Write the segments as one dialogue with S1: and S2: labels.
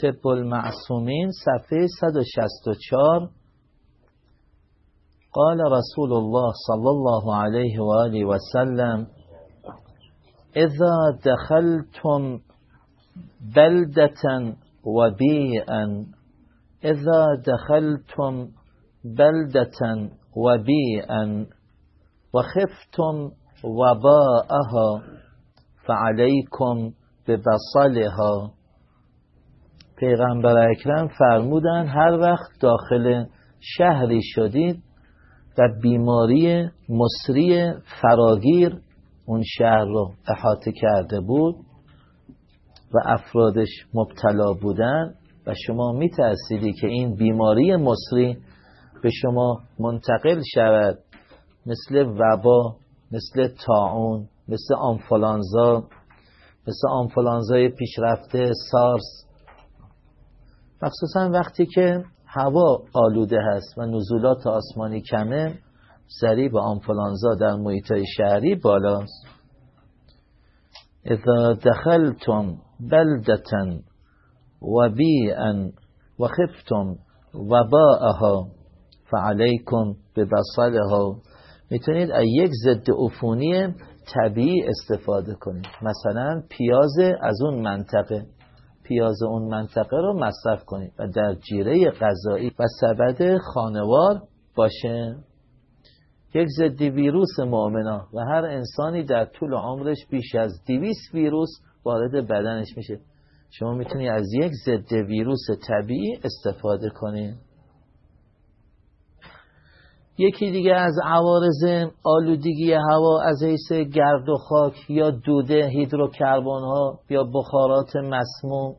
S1: طب المعصومین صفحه 164 قال رسول الله صلى الله عليه وآله وسلم اذا دخلتم بلدة وبيئا اذا دخلتم بلدة وبيئا وخفتم وباءها فعلیکم به بصلها پیغمبر اکرم فرمودن هر وقت داخل شهری شدید و بیماری مصری فراگیر اون شهر رو احاطه کرده بود و افرادش مبتلا بودن و شما میترسیدی که این بیماری مصری به شما منتقل شود مثل وبا مثل تاعون مثل آنفولانزا مثل آنفولانزای پیشرفته سارس. مخصوصا وقتی که هوا آلوده هست و نزولات آسمانی کمه به آنفولانزا در محیط شهری بالاست. اذا دخلتم بلدتا و بیئا و خفتم وباءها فعلیکم به بصلها می‌تونید از یک ضد عفونی طبیعی استفاده کنید. مثلا پیاز از اون منطقه. پیاز اون منطقه رو مصرف کنید و در جیره غذایی و سبد خانوار باشه یک ضد ویروس مؤمنا و هر انسانی در طول عمرش بیش از دویست ویروس وارد بدنش میشه. شما می‌تونید از یک ضد ویروس طبیعی استفاده کنید یکی دیگه از عوارض آلودگی هوا از حیث گرد و خاک یا دوده هیدروکربن ها یا بخارات مسموم.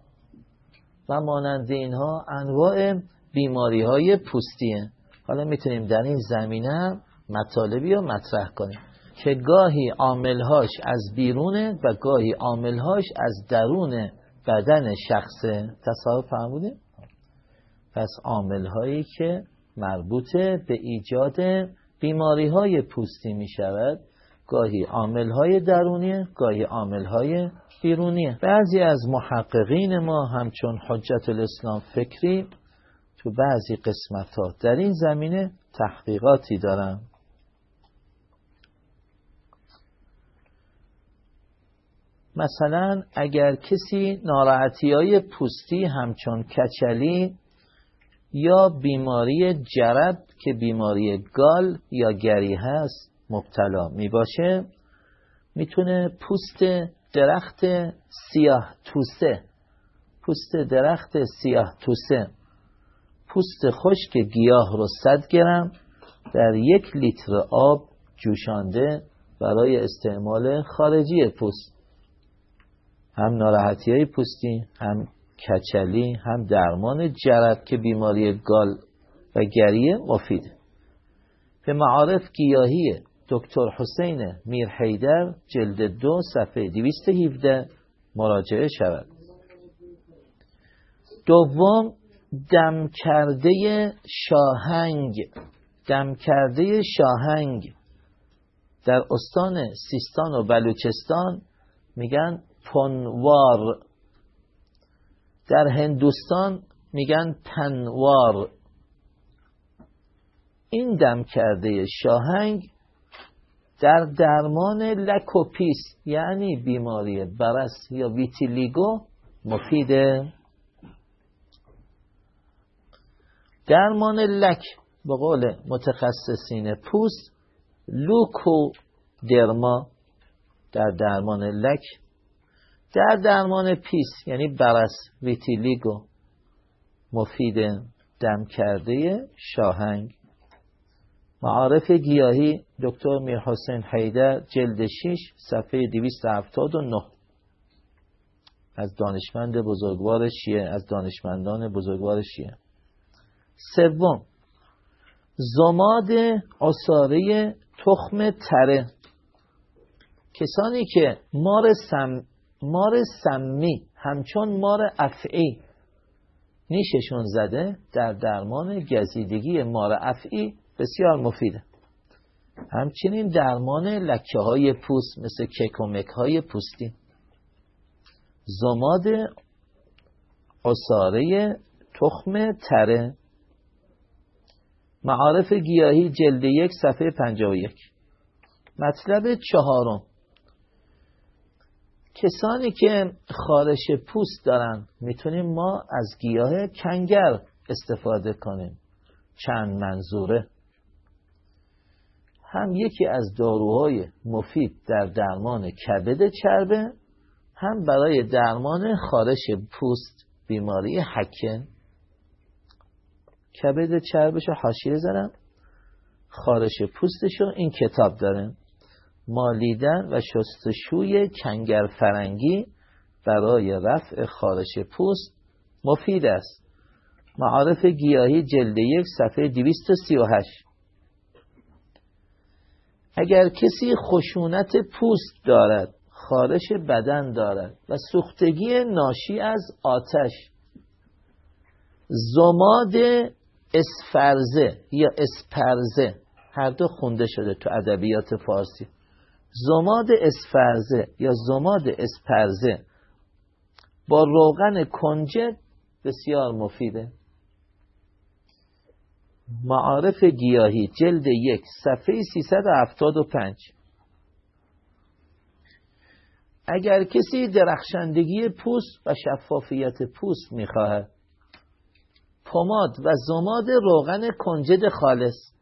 S1: و مانند اینها انواع بیماری های پوستیه حالا می‌تونیم در این زمینه مطالبی رو مطرح کنیم که گاهی عاملهاش از بیرونه و گاهی عاملهاش از درون بدن شخصه تصاحب فرمودیم پس عاملهایی که مربوط به ایجاد بیماری های پوستی می شود گاهی عامل های درونیه گاهی عامل های بیرونیه. بعضی از محققین ما همچون حجت الاسلام فکری تو بعضی قسمت ها در این زمینه تحقیقاتی دارن. مثلا اگر کسی ناراحتی های پوستی همچون کچلی یا بیماری جرب که بیماری گال یا گری هست مبتلا می باشه می‌تونه پوست درخت سیاه توسه پوست درخت سیاه توسه پوست خشک گیاه رو صد گرم در یک لیتر آب جوشانده برای استعمال خارجی پوست. هم ناراحتی های پوستی هم کچلی هم درمان جرب که بیماری گال و گریه مفید به معارف گیاهی دکتر حسین میر حیدر جلد دو صفحه 217 مراجعه شود. دوم دم کرده شاهنگ. دم کرده شاهنگ. در استان سیستان و بلوچستان میگن پنوار. در هندوستان میگن تنوار. این دم کرده شاهنگ در درمان لک و پیس یعنی بیماری برص یا ویتیلیگو مفیده درمان لک به قول متخصصین پوست لوکودرما در درمان لک. در درمان پیس یعنی برص ویتیلیگو مفید دم کرده شاهنگ. معارف گیاهی دکتر میر حسین حیدر جلد 6 صفحه 279 از دانشمند بزرگوار شیعه از دانشمندان بزرگوار شیعه. سوم زماد اصاره تخم تره. کسانی که مار, سم مار سمی همچون مار افعی نیششون زده در درمان گزیدگی مار افعی بسیار مفیده. همچنین درمان لکه های پوست مثل ککومک های پوستی. زماد اصاره تخم تره. معارف گیاهی جلد یک صفحه پنجا و یک. مطلب چهارم. کسانی که خارش پوست دارن می‌تونیم ما از گیاه کنگر استفاده کنیم. چند منظوره. هم یکی از داروهای مفید در درمان کبد چربه هم برای درمان خارش پوست بیماری حکه کبد چربش رو حاشیه زنم خارش پوستشو این کتاب داره. مالیدن و شستشوی کنگر فرنگی برای رفع خارش پوست مفید است. معارف گیاهی جلد یک صفحه 238 اگر کسی خشونت پوست دارد خارش بدن دارد و سوختگی ناشی از آتش زماد اسفرزه یا اسپرزه هر دو خونده شده تو ادبیات فارسی. زماد اسفرزه یا زماد اسپرزه با روغن کنجد بسیار مفیده. معارف گیاهی جلد یک صفحه 375 اگر کسی درخشندگی پوست و شفافیت پوست می‌خواهد پماد و زماد روغن کنجد خالص.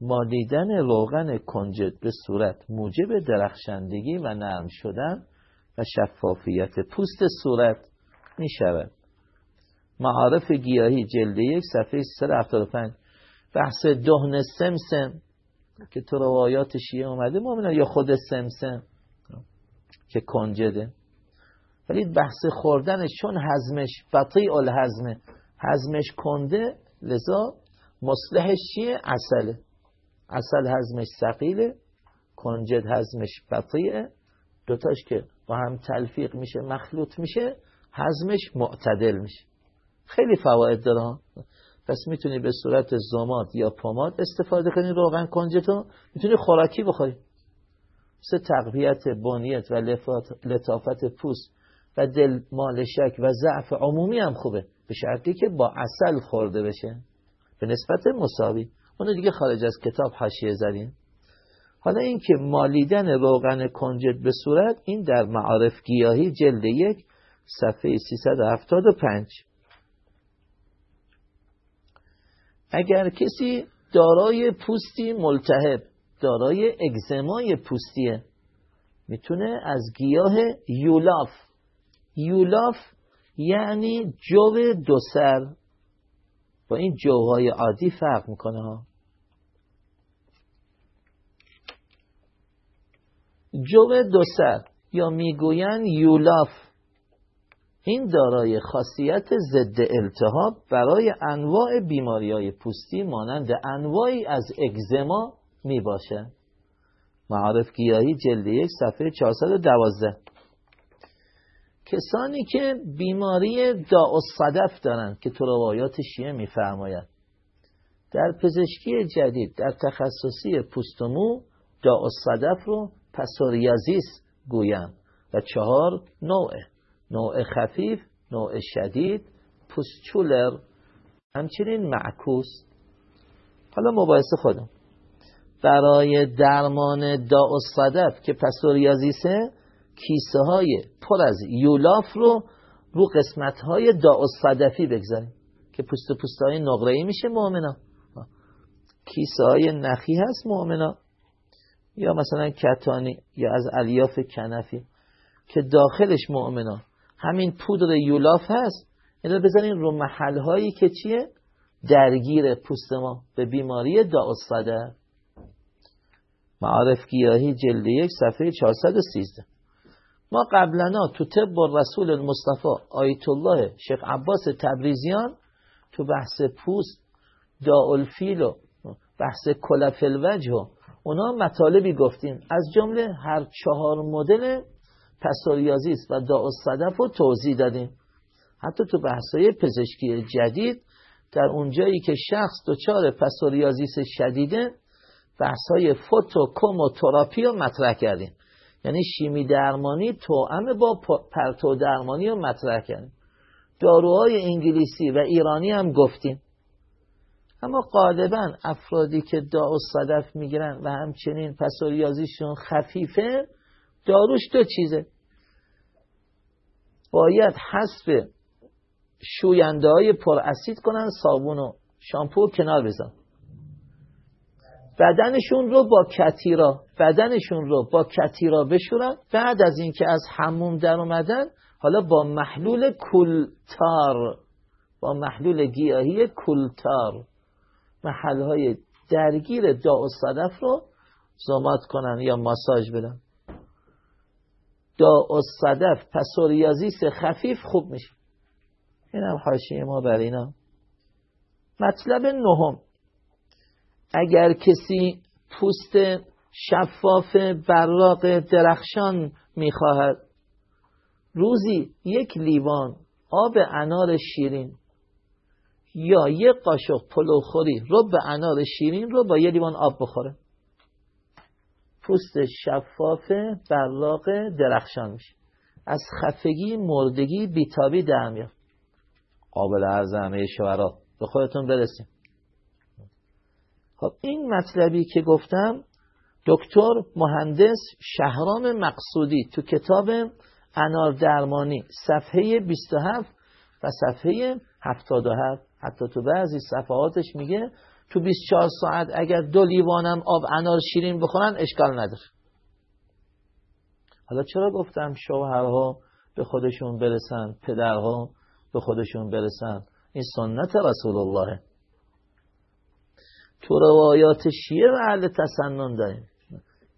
S1: مالیدن روغن کنجد به صورت موجب درخشندگی و نرم شدن و شفافیت پوست صورت می شود معارف گیاهی جلد یک صفحه 375 بحث دهن سمسم که تو روایات شیعه اومده مؤمنه یا خود سمسم که کنجده. ولی بحث خوردنش چون هضمش بطیع الهضمه هضمش کنده لذا مصلحش چیه؟ اصله. اصل هضمش سقیله کنجد هضمش بطیعه دوتاش که با هم تلفیق میشه مخلوط میشه هضمش معتدل میشه. خیلی فواید داره. پس می‌تونی به صورت زماد یا پماد استفاده کنی روغن کنجتو می‌تونی خوراکی بخوری. مثل تقویت بنیت و لطافت پوست و دل مالشک و ضعف عمومی هم خوبه. به شرطی که با اصل خورده بشه. به نسبت مساوی. اونو دیگه خارج از کتاب حاشیه زدیم. حالا این که مالیدن روغن کنجد به صورت این در معارف گیاهی جلد یک صفحه 375 اگر کسی دارای پوستی ملتهب دارای اگزمای پوستیه می‌تونه از گیاه یولاف یولاف یعنی جو دو سر. با این جوهای عادی فرق می‌کنه جو دو سر یا می‌گوین یولاف. این دارای خاصیت ضد التهاب برای انواع بیماری های پوستی مانند انواعی از اگزما می باشه معارف گیاهی جلد یک صفحه 412 کسانی که بیماری داء صدف دارند که تو روایات شیعه میفرماید. در پزشکی جدید در تخصصی پوست و مو داء صدف رو پسوریازیس گویم و چهار نوعه. نوع خفیف نوع شدید پوستچولر همچنین معکوس. حالا مباحث خودم. برای درمان داء صدف که پسوریازیسه کیسه های پر از یولاف رو رو قسمت های داء صدفی بگذاریم که پوست پوست های نقره میشه مؤمنا کیسه های نخی هست مؤمنا یا مثلا کتانی یا از الیاف کنفی که داخلش مؤمنا همین پودر یولاف هست. این رو بزنین رو محل هایی که چیه؟ درگیر پوست ما. به بیماری داء معارف گیاهی جلد یک صفحه 413 ما قبلنا تو طب رسول المصطفى آیت الله شیخ عباس تبریزیان تو بحث پوست داولفیل و بحث کلفلوجه و اونا مطالبی گفتیم. از جمله هر چهار مدل پسوریازیس و داو صدف رو توضیح دادیم. حتی تو بحثای پزشکی جدید در اونجایی که شخص دچار پسوریازیس شدیده بحثای تراپی رو مطرح کردیم. یعنی شیمی درمانی توأم با پرتو درمانی رو مطرح کردیم. داروهای انگلیسی و ایرانی هم گفتیم. اما غالبا افرادی که داو صدف می‌گیرن و همچنین پسوریازیشون خفیفه داروش دو چیزه. باید حسب شوینده های پر اسید کنن صابون و شامپو کنار بزن بدنشون رو با کتیرا بدنشون رو با کتیرا بشورن. بعد از اینکه از حموم در اومدن حالا با محلول کلتار با محلول گیاهی کلتار محلهای درگیر داء صدف رو زامات کنن یا ماساژ بدن. داء صدف پسوریازیس خفیف خوب میشه. این هم حاشیه ما بر اینا. مطلب نهم. اگر کسی پوست شفاف براق درخشان می‌خواهد روزی یک لیوان آب انار شیرین یا یک قاشق پلوخوری رو به انار شیرین رو با یه لیوان آب بخوره. پوست شفاف براق درخشان میشه. از خفگی مردگی بیتابی در میاد قابل عرض همه شورا. به خودتون برسیم. خب این مطلبی که گفتم دکتر مهندس شهرام مقصودی تو کتاب انار درمانی صفحه 27 و صفحه 77 حتی تو بعضی صفحاتش میگه تو 24 ساعت اگر دو لیوانم آب انار شیرین بخورن اشکال نداره. حالا چرا گفتم شوهرها به خودشون برسن پدرها به خودشون برسن؟ این سنت رسول الله تو روایات شیعه اهل تسنن داریم.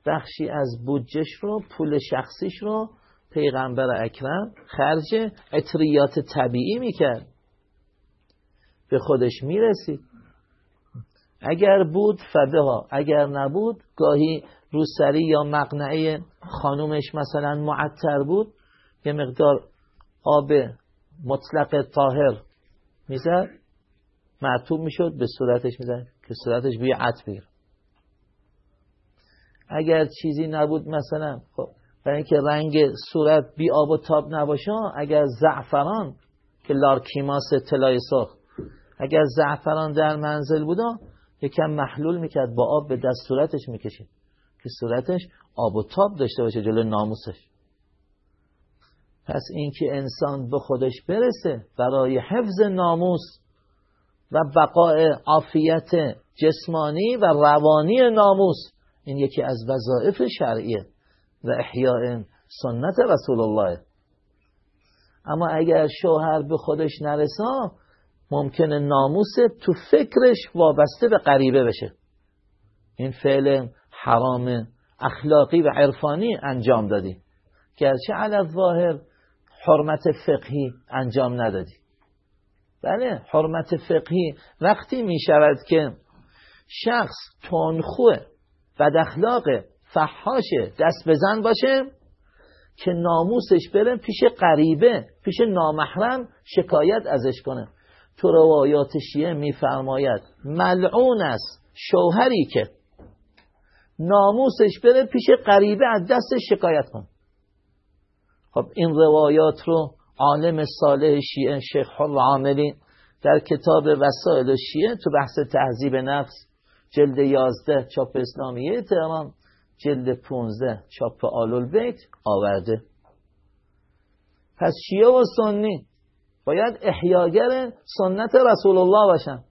S1: بخشی از بودجش رو پول شخصیش رو پیغمبر اکرم خرج اطریات طبیعی می‌کرد. به خودش می‌رسید. اگر بود فده ها اگر نبود گاهی روسری یا مقنعه خانومش مثلا معطر بود یه مقدار آب مطلق طاهر می‌زد معطوب می‌شد به صورتش می‌زد که صورتش بوی عط اگر چیزی نبود مثلا خب برای اینکه رنگ صورت بی آب و تاب نباشه اگر زعفران که لارکیماس طلای سرخ اگر زعفران در منزل بودا یکم محلول می‌کرد با آب به دست صورتش می‌کشید. که صورتش آب و تاب داشته باشه جلو ناموسش. پس اینکه انسان به خودش برسه برای حفظ ناموس و بقای عافیت جسمانی و روانی ناموس این یکی از وظایف شرعیه و احیاء سنت رسول الله. اما اگر شوهر به خودش نرسا ممکنه ناموس تو فکرش وابسته به غریبه بشه. این فعل حرام اخلاقی و عرفانی انجام دادی گرچه علی ظاهر حرمت فقهی انجام ندادی؟ بله حرمت فقهی وقتی می شود که شخص تونخوه بد اخلاق فحاشه دست بزن باشه که ناموسش بره پیش غریبه پیش نامحرم شکایت ازش کنه. تو روایات شیعه میفرماید ملعون است شوهری که ناموسش بره پیش غریبه از دست شکایت کن. خب این روایات رو عالم صالح شیعه شیخ حر عاملی در کتاب وسائل شیعه تو بحث تهذیب نفس جلد 11 چاپ اسلامیه تهران جلد 15 چاپ آلول بیت آورده. پس شیعه و سنی باید احیاگر سنت رسول الله باشن.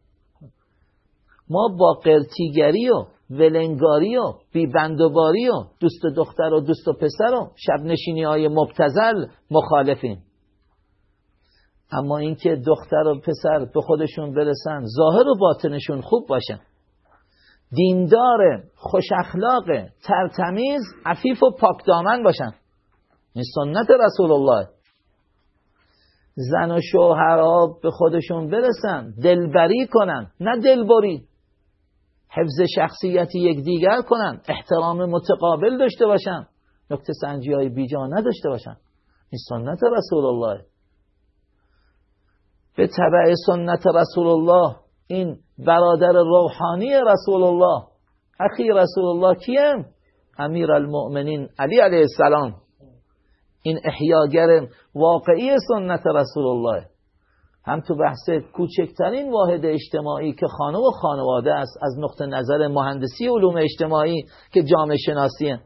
S1: ما با قرتیگری و ولنگاری و بیبندوباری و دوست دختر و دوست و پسر و شب نشینی های مبتزل مخالفیم. اما اینکه دختر و پسر به خودشون برسن ظاهر و باطنشون خوب باشن. دیندار خوش اخلاق ترتمیز عفیف و پاک دامن باشن. این سنت رسول الله زن و شوهرها به خودشون برسن دلبری کنن نه دلبری. حفظ شخصیت یکدیگر کنن احترام متقابل داشته باشن. نکته سنجی های بیجا نداشته باشن. این سنت رسول الله. به طبع سنت رسول الله این برادر روحانی رسول الله. اخی رسول الله کیم؟ امیر المؤمنین علی علیه السلام. این احیاگر واقعی سنت رسول الله هم تو بحث کوچکترین واحد اجتماعی که خانه و خانواده است از نقطه نظر مهندسی علوم اجتماعی که جامعه شناسیه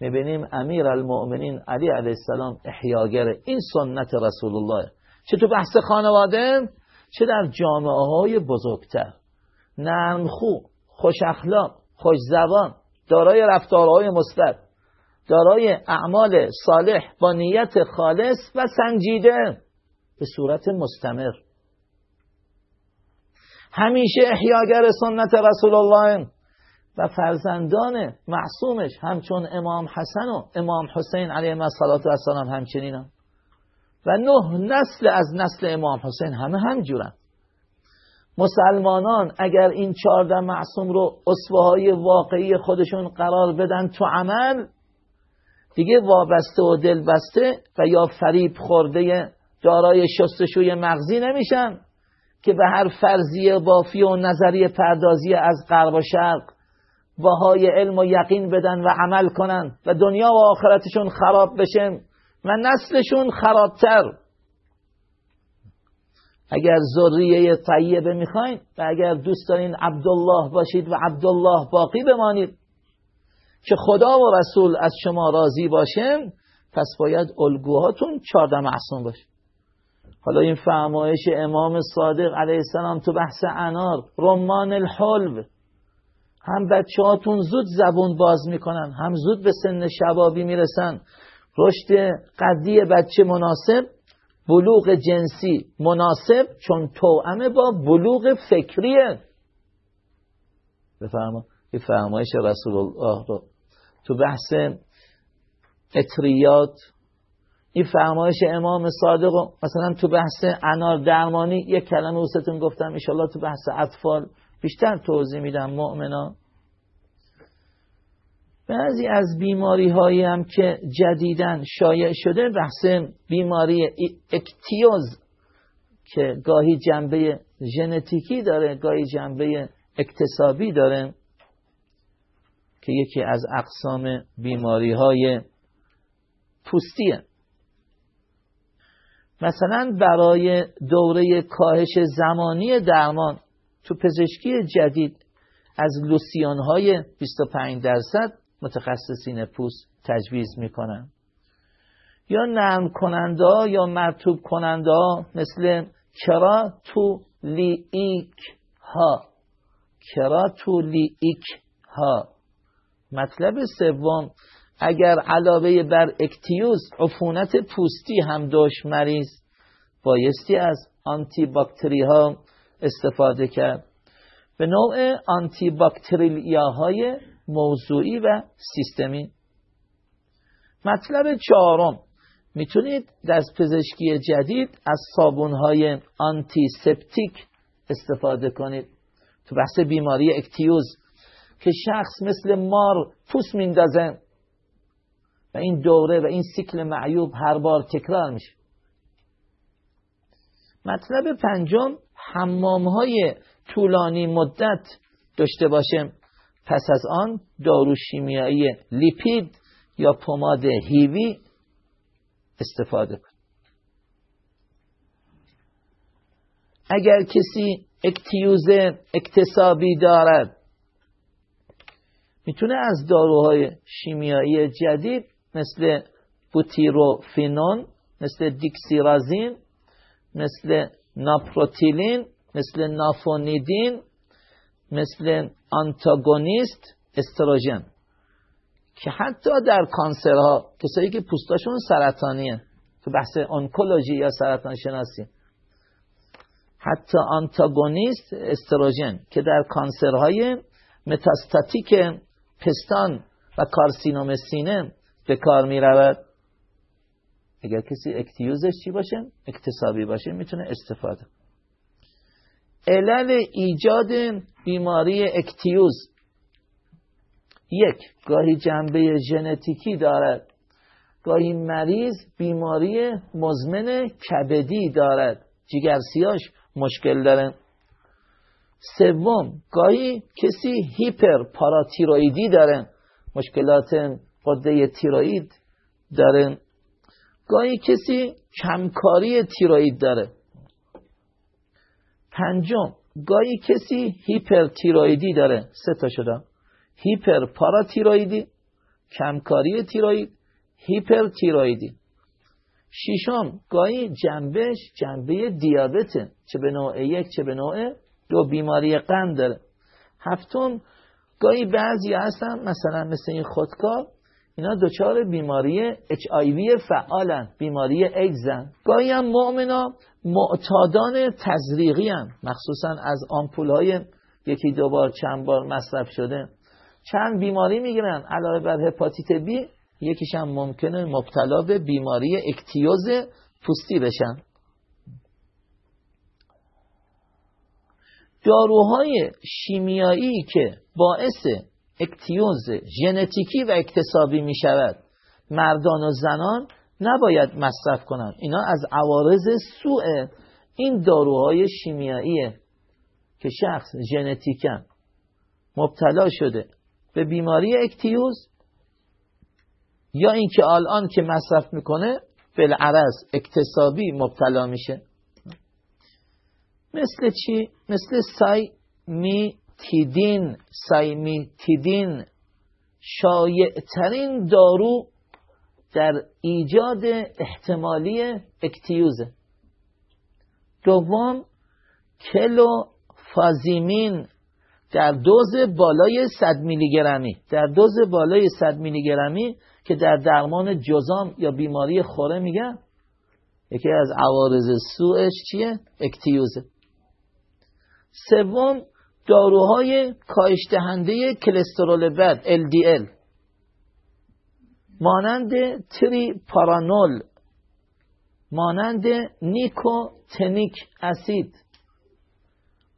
S1: می‌بینیم امیر المؤمنین علی علیه السلام احیاگر این سنت رسول الله چه تو بحث خانواده؟ چه در جامعه های بزرگتر نرمخو خوش اخلاق خوش زبان دارای رفتارهای مثبت. دارای اعمال صالح با نیت خالص و سنجیده به صورت مستمر همیشه احیاگر سنت رسول الله و فرزندان معصومش همچون امام حسن و امام حسین علیه السلام همچنین هم. و نه نسل از نسل امام حسین همه همجورن مسلمانان اگر این چهارده معصوم رو اصفه های واقعی خودشون قرار بدن تو عمل دیگه وابسته و دلبسته و یا فریب خورده دارای شستشوی مغزی نمیشن که به هر فرضیه بافی و نظریه پردازی از غرب و شرق باهای علم و یقین بدن و عمل کنن و دنیا و آخرتشون خراب بشه و نسلشون خرابتر. اگر ذریه طیبه می‌خواین و اگر دوست دارین عبدالله باشید و عبدالله باقی بمانید که خدا و رسول از شما راضی باشه پس باید الگوهاتون چارده معصوم باشه. حالا این فرمایش امام صادق علیه السلام تو بحث انار رمان الحلو. هم بچه هاتون زود زبون باز می‌کنن هم زود به سن شبابی می‌رسن. رشد قدی بچه مناسب بلوغ جنسی مناسب چون توأمه با بلوغ فکریه. بفرما این فرمایش رسول الله رو. تو بحث اطریات این فرمایش امام صادق و مثلا تو بحث انار درمانی یک کلمه اوستون گفتم ایشالله تو بحث اطفال بیشتر توضیح میدم مؤمنا. بعضی از بیماری هایی هم که جدیدن شایع شده بحث بیماری اکتیوز که گاهی جنبه ژنتیکی داره گاهی جنبه اکتسابی داره. که یکی از اقسام بیماری های پوستیه مثلا برای دوره کاهش زمانی درمان تو پزشکی جدید از لوسیون های 25 درصد متخصصین پوست تجویز می‌کنن. یا نرم کننده یا مرتوب کننده مثل کرا تو لیک ها کرا تو لیک ها مطلب سوم اگر علاوه بر ایکتیوز عفونت پوستی هم داشت مریض بایستی از آنتی باکتری ها استفاده کرد. به نوع آنتی های موضوعی و سیستمی. مطلب چهارم می‌تونید در پزشکی جدید از های آنتی سپتیک استفاده کنید. تو بحث بیماری ایکتیوز که شخص مثل مار پوست میندازه. و این دوره و این سیکل معیوب هر بار تکرار میشه. مطلب پنجم حمام های طولانی مدت داشته باشه. پس از آن دارو شیمیایی لیپید یا پماد هیوی استفاده کن. اگر کسی اکتیوز اکتسابی دارد می‌تونه از داروهای شیمیایی جدید مثل بوتیروفینون مثل دیکسیرازین مثل ناپروتیلین مثل نافونیدین مثل آنتاگونیست استروژن. که حتی در کانسرها کسایی که پوستاشون سرطانیه تو بحث آنکولوژی یا سرطان شناسی حتی آنتاگونیست استروژن که در کانسرهای متاستاتیک پستان و کارسینوم سینه به کار می رود اگر کسی اکتیوزش چی باشه؟ اکتسابی باشه می‌تونه استفاده. علل ایجاد بیماری اکتیوز. یک گاهی جنبه ژنتیکی دارد. گاهی مریض بیماری مزمن کبدی دارد. جگرسیاش مشکل داره. سوم گاهی کسی هیپر پاراتیرویدی داره مشکلات قده تیروید داره. گاهی کسی کمکاری تیروید داره. پنجم گاهی کسی هیپر تیرویدی داره. سه تا شده. هیپر پاراتیرویدی کمکاری تیروید هیپر تیرویدی ششم گاهی جنبش جنبه دیابته چه به نوع یک چه به نوع دو بیماری قند داره. هفتم گاهی بعضی هستن مثلا مثل این خودکار اینا دچار بیماری HIV فعالن بیماری ایدزن گاهی هم مؤمنا معتادان تزریقی هم مخصوصا از آمپول های یکی دو بار چند بار مصرف شده. چند بیماری می‌گیرن علاوه بر هپاتیت بی یکیش هم ممکنه مبتلا به بیماری ایکتیوز پوستی بشن. داروهای شیمیایی که باعث ایکتیوز ژنتیکی و اکتسابی می شود مردان و زنان نباید مصرف کنند. اینا از عوارض سوء. این داروهای شیمیاییه که شخص ژنتیکا مبتلا شده به بیماری ایکتیوز یا اینکه الان که مصرف می‌کنه بالعرض اکتسابی مبتلا میشه. مثل چی؟ مثل سایمتیدین. سایمتیدین شایعترین دارو در ایجاد احتمالی ایکتیوزه. دوم کلو فازیمین در دوز بالای 100 میلی گرمی در دوز بالای 100 میلی گرمی که در درمان جزام یا بیماری خوره میگن یکی از عوارض سوءش چیه؟ اکتیوزه. سوم داروهای کاهش دهنده کلسترول بد LDL مانند تری پارانول مانند نیکوتینیک اسید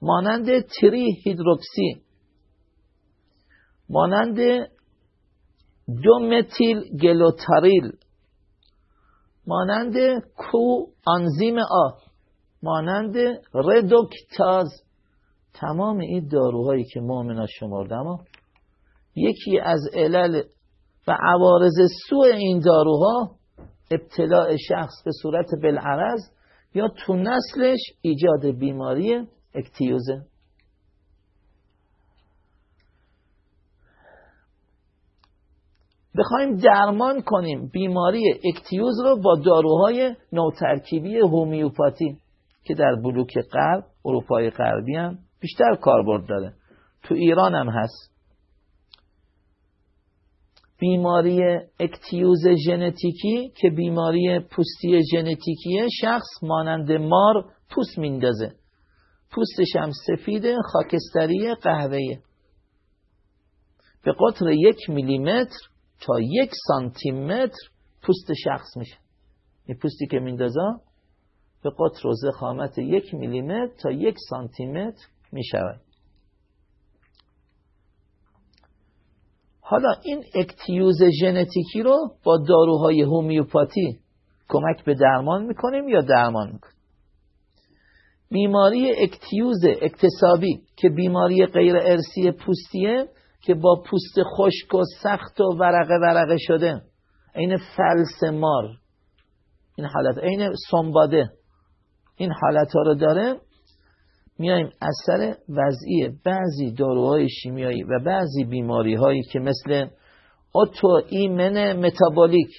S1: مانند تری هیدروکسی مانند دو متیل گلوتاریل مانند کو آنزیم آ مانند ردوکتاز تمام این داروهایی که من شمردم یکی از علل و عوارض سوء این داروها ابتلاع شخص به صورت بالعرض یا تو نسلش ایجاد بیماری اکتیوزه. بخوایم درمان کنیم بیماری اکتیوز رو با داروهای نوترکیبی هومیوپاتی که در بلوک غرب اروپای غربی هم بیشتر کاربرد داره. تو ایران هم هست. بیماری اکتیوز ژنتیکی که بیماری پوستی ژنتیکیه شخص مانند مار پوست میندازه. پوستش هم سفید خاکستری قهوه‌ای به قطر یک میلیمتر تا یک سانتیمتر پوست شخص میشه. این پوستی که میندازه به قطر و زخامت یک میلیمتر تا یک سانتیمتر می شود حالا این ایکتیوز ژنتیکی رو با داروهای هومیوپاتی کمک به درمان می‌کنیم یا درمان می‌کنیم؟ بیماری ایکتیوز اکتسابی که بیماری غیر ارثی پوستیه که با پوست خشک و سخت و ورقه ورقه شده. این فلس مار. این حالت. این سنباده. این حالت ها رو داره. میایم اثر وضعی بعضی داروهای شیمیایی و بعضی بیماری هایی که مثل اوتو ایمن متابولیک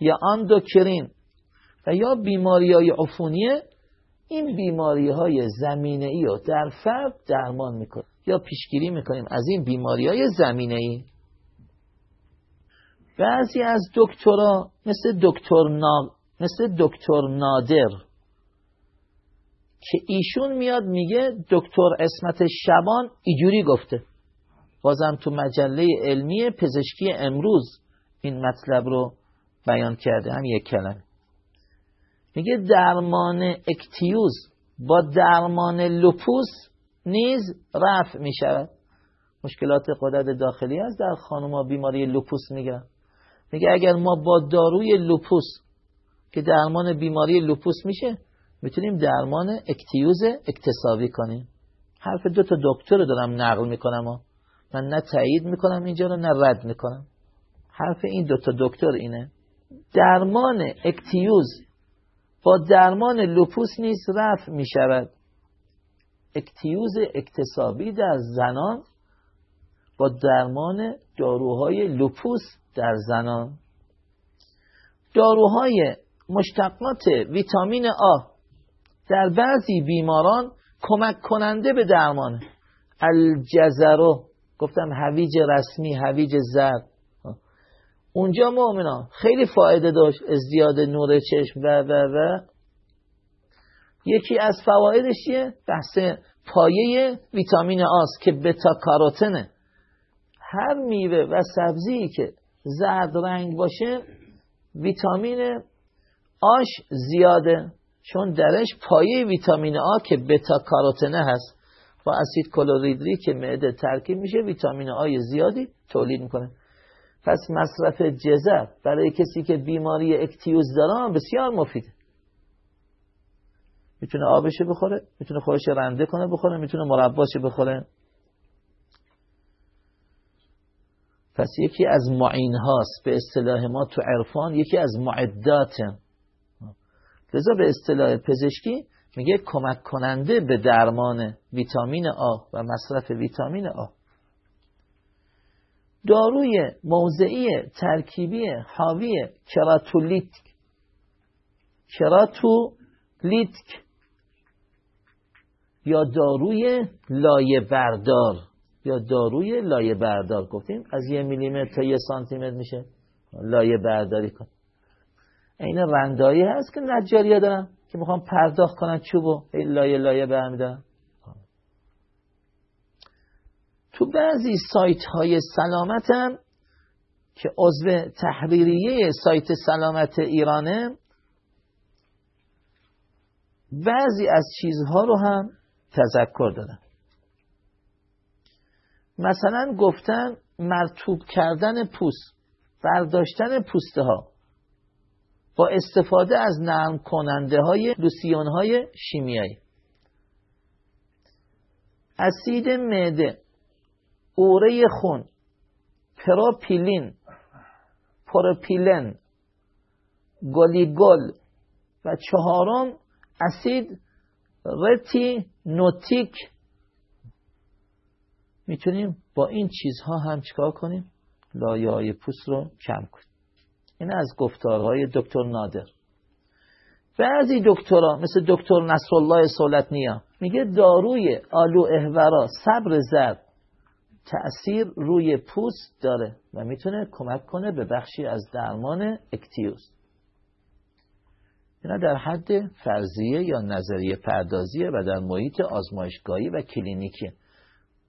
S1: یا اندوکرین و یا بیماری های عفونیه این بیماری های زمینه ای رو در فرد درمان می‌کنیم یا پیشگیری می‌کنیم از این بیماری های زمینه ای بعضی از دکترها مثل دکتر نا... مثل دکتر نادر که ایشون میاد میگه دکتر اسمت شبان ایجوری گفته. بازم تو مجله علمی پزشکی امروز این مطلب رو بیان کرده. هم یک کلمه. میگه درمان ایکتیوز با درمان لوپوس نیز رفع می‌شود. مشکلات غدد داخلی هست در خانوما بیماری لوپوس می‌گیرن میگه اگر ما با داروی لوپوس که درمان بیماری لوپوس میشه می‌تونیم درمان ایکتیوز اکتسابی کنیم. حرف دو تا دکتر رو دارم نقل می‌کنم من نه تایید می‌کنم اینجا رو نه رد می‌کنم. حرف این دو تا دکتر اینه. درمان ایکتیوز با درمان لوپوس نیز رفع می‌شود. ایکتیوز اکتسابی در زنان با درمان داروهای لوپوس در زنان. داروهای مشتقات ویتامین آ در بعضی بیماران کمک کننده به درمان. الجزرو. گفتم هویج رسمی هویج زرد. اونجا مؤمنا خیلی فایده داشت ازدیاد نور چشم و و و. یکی از فوایدش چیه بحث پایه ویتامین آ است که بتا کاروتنه هر میوه و سبزی که زرد رنگ باشه ویتامین آش زیاده. چون درش پایه ویتامین آ که بتا کاروتنه هست با اسید کلریدریک که معده ترکیب میشه ویتامین آی زیادی تولید می‌کنه. پس مصرف جزر برای کسی که بیماری ایکتیوز داره بسیار مفیده. می‌تونه آبش بخوره می‌تونه خودش رنده کنه بخوره می‌تونه مرباش بخوره. پس یکی از معین هاست به اصطلاح ما تو عرفان یکی از معدات لذا به اصطلاح پزشکی میگه کمک کننده به درمان ویتامین آ و مصرف ویتامین آ. داروی موضعی ترکیبی حاوی کراتولیتک کراتولیتک یا داروی لایه بردار یا داروی لایه بردار گفتیم از یه میلیمتر تا یه سانتیمتر میشه. لایه برداری کن. این رندایی هست که نجاری دارن که می‌خوام پرداخت کنن چوبو. لایه لایه برمیدن تو بعضی سایت های سلامت هم که عضو تحریریه سایت سلامت ایرانه بعضی از چیزها رو هم تذکر دادن. مثلا گفتن مرتوب کردن پوست برداشتن پوسته ها با استفاده از نرم کننده های لوسیون های شیمیایی. اسید معده اوره خون پروپیلین پروپیلن گلیگل و چهارم اسید رتی نوتیک می‌تونیم با این چیزها هم چکار کنیم؟ لایه های پوست رو کم کنیم. این از گفتارهای دکتر نادر. بعضی دکترها مثل دکتر نصرالله سولتنیا میگه داروی آلو اهورا صبر زرد تأثیر روی پوست داره و می‌تونه کمک کنه به بخشی از درمان اکتیوز. اینا در حد فرضیه یا نظریه پردازیه و در محیط آزمایشگاهی و کلینیکی.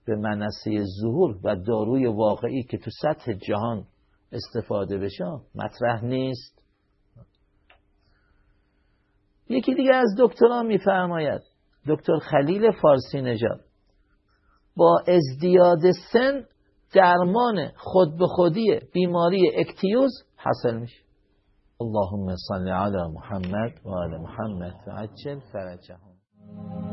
S1: به منصه ظهور و داروی واقعی که تو سطح جهان استفاده بشه مطرح نیست. یکی دیگه از دکتران میفرماید دکتر خلیل فارسی نژاد با ازدیاد سن درمان خود به خودی بیماری اکتیوز حاصل میشه. اللهم صل علی محمد و آل محمد و عجل فرجهم.